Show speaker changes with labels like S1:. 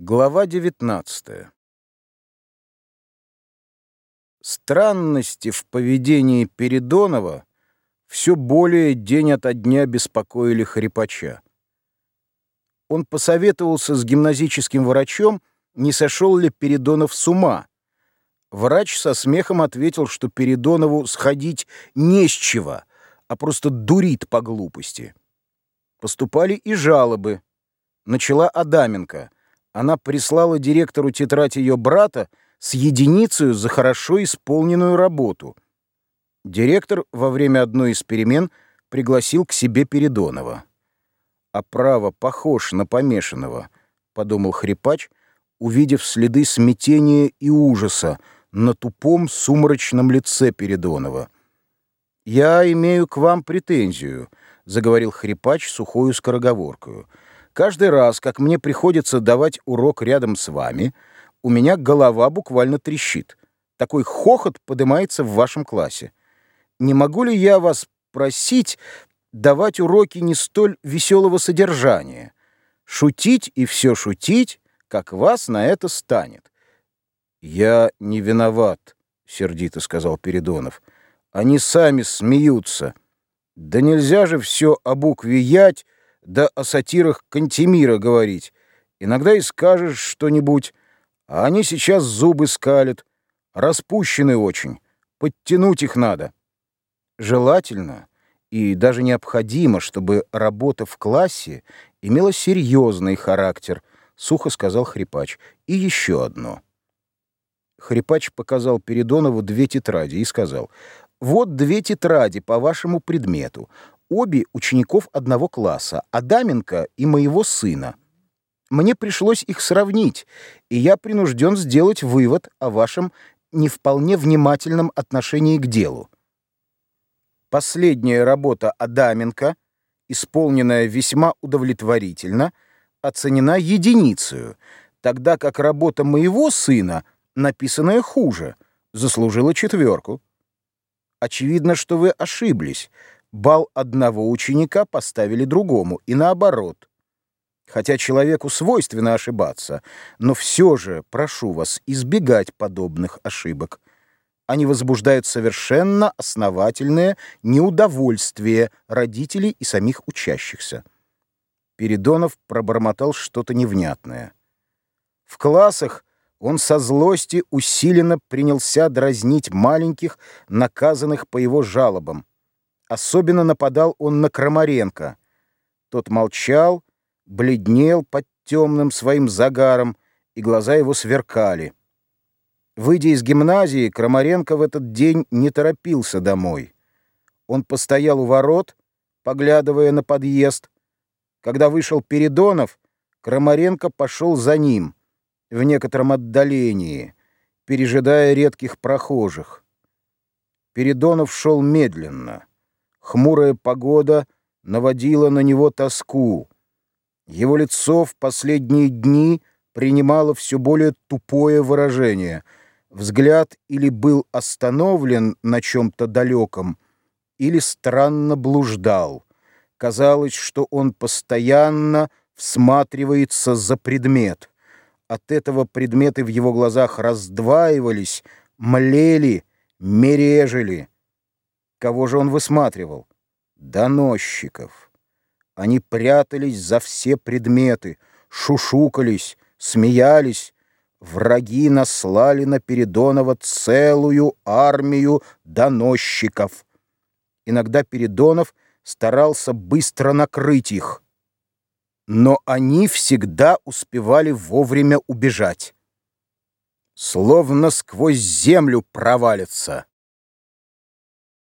S1: Глава 19 Странности в поведении Передонова все более день ото дня беспокоили хрипача. Он посоветовался с гимназическим врачом, не сошел ли Передонов с ума. Врач со смехом ответил, что Передонову сходить не с чего, а просто дурит по глупости. Поступали и жалобы. Начала Адаменко — она прислала директору тетрадь ее брата с единицей за хорошо исполненную работу. Директор во время одной из перемен пригласил к себе Передонова. «А право похож на помешанного», — подумал хрипач, увидев следы смятения и ужаса на тупом сумрачном лице Передонова. «Я имею к вам претензию», — заговорил хрипач сухою скороговоркою. Каждый раз, как мне приходится давать урок рядом с вами, у меня голова буквально трещит. Такой хохот поднимается в вашем классе. Не могу ли я вас просить давать уроки не столь веселого содержания? Шутить и все шутить, как вас на это станет. «Я не виноват», — сердито сказал Передонов. «Они сами смеются. Да нельзя же все о букве «ять» да о сатирах Кантемира говорить. Иногда и скажешь что-нибудь, а они сейчас зубы скалят, распущены очень, подтянуть их надо. Желательно и даже необходимо, чтобы работа в классе имела серьезный характер, сухо сказал Хрипач. И еще одно. Хрипач показал Передонову две тетради и сказал, «Вот две тетради по вашему предмету обе учеников одного класса, Адаменко и моего сына. Мне пришлось их сравнить, и я принужден сделать вывод о вашем не вполне внимательном отношении к делу. Последняя работа Адаменко, исполненная весьма удовлетворительно, оценена единицей, тогда как работа моего сына, написанная хуже, заслужила четверку. Очевидно, что вы ошиблись, бал одного ученика поставили другому, и наоборот. Хотя человеку свойственно ошибаться, но все же, прошу вас, избегать подобных ошибок. Они возбуждают совершенно основательное неудовольствие родителей и самих учащихся. Передонов пробормотал что-то невнятное. В классах он со злости усиленно принялся дразнить маленьких, наказанных по его жалобам. Особенно нападал он на Крамаренко. Тот молчал, бледнел под темным своим загаром, и глаза его сверкали. Выйдя из гимназии, Крамаренко в этот день не торопился домой. Он постоял у ворот, поглядывая на подъезд. Когда вышел Передонов, Крамаренко пошел за ним, в некотором отдалении, пережидая редких прохожих. Передонов шел медленно. Хмурая погода наводила на него тоску. Его лицо в последние дни принимало все более тупое выражение. Взгляд или был остановлен на чем-то далеком, или странно блуждал. Казалось, что он постоянно всматривается за предмет. От этого предметы в его глазах раздваивались, млели, мережели. Кого же он высматривал? Доносчиков. Они прятались за все предметы, шушукались, смеялись. Враги наслали на Передонова целую армию доносчиков. Иногда Передонов старался быстро накрыть их. Но они всегда успевали вовремя убежать. Словно сквозь землю провалится.